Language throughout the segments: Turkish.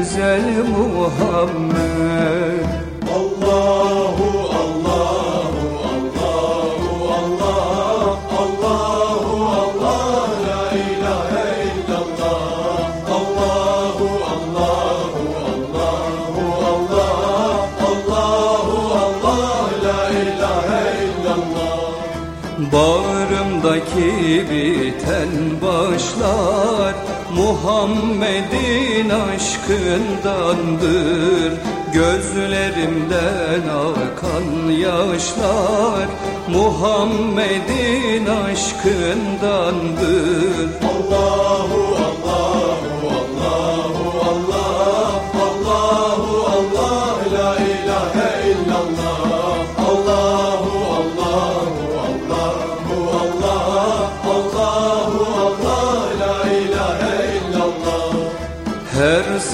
güzel Muhammed. Allahu Allahu Allahu Allah Allahu Allah la ilahe illallah. Allahu Allahu Allahu Allah Allahu Allah la ilahe illallah Bağrımdaki biten başlar Muhammed'in aşkındandır. Gözlerimden akan yaşlar Muhammed'in aşkındandır. Allahu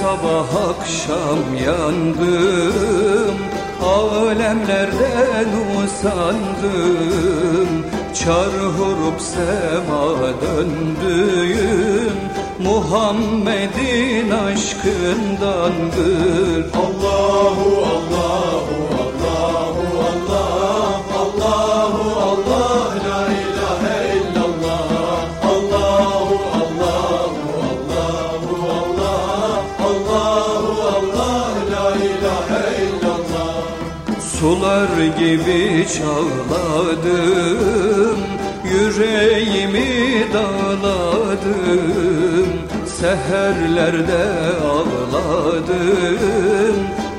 sabah akşam yandım Alemlerden usandım. Çarhurup sema döndüğüm Muhammed'in aşkındandır. Allahu Allahu illallah Sular gibi çağladım Yüreğimi dağladım. Seherlerde ağladım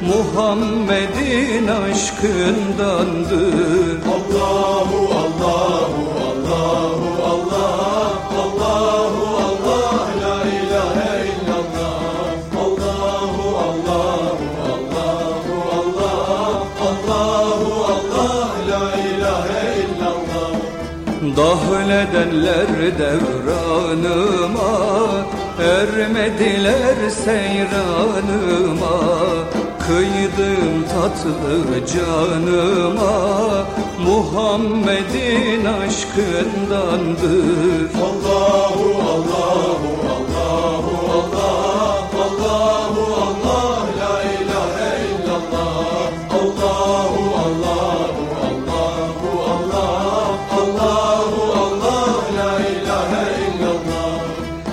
Muhammed'in aşkındandır Dahledenler devranıma Ermediler seyranıma. Kıydım tatlı canıma Muhammed'in aşkındandır Allahu Allahu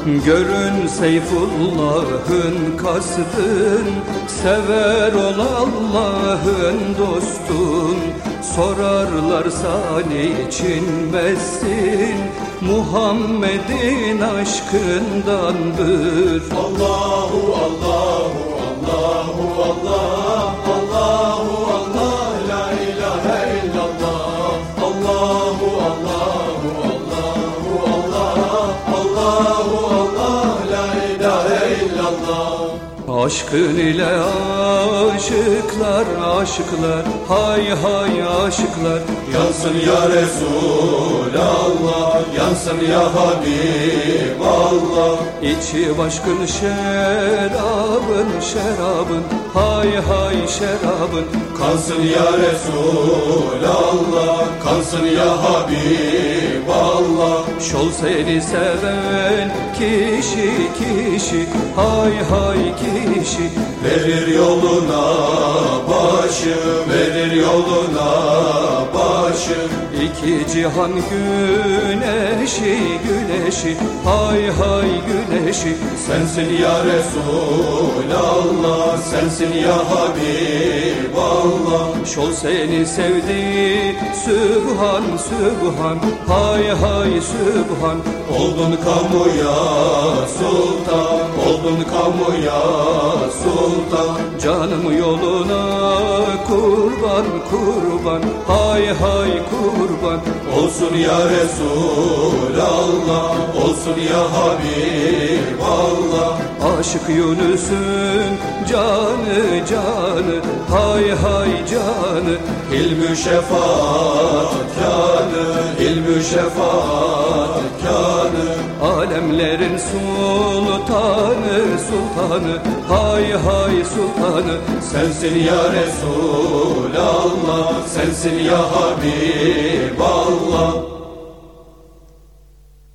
Görün Seyfullah'ın kastın Sever ol Allah'ın dostun. Sorarlarsa niçin messin Muhammed'in aşkındandır Allahu Allahu Allahu Allah illallah Aşkın ile aşıklar aşıklar. Hay hay aşıklar. Yansın ya Resulallah Yansın ya Habiballah. İçi başkın şerabın şerabın. Hay hay şerabın. Kansın ya Resulallah Kansın ya Habiballah. Şol seni seven kişi kişi Hay hay kişi. Verir yoluna başı Verir yoluna başı İki cihan güneşi güneşi Hay hay güneşi. Sensin ya Resulallah Sensin ya Habiballah Şol seni sevdi Sübhan Sübhan. Hay hay Sübhan. Oldun kamuya sultan Oldun kamuya sultan. Canım yoluna kurban kurban. Hay hay kurban. Olsun ya Resulallah Olsun ya Habiballah Aşık Yunus'un canı canı. Hay hay canı. İlmü şefaat kanı İlmü şefaat kanı Alemlerin sultanı sultanı. Hay hay sultanı. Sensin ya Resulallah Sensin ya Habiballah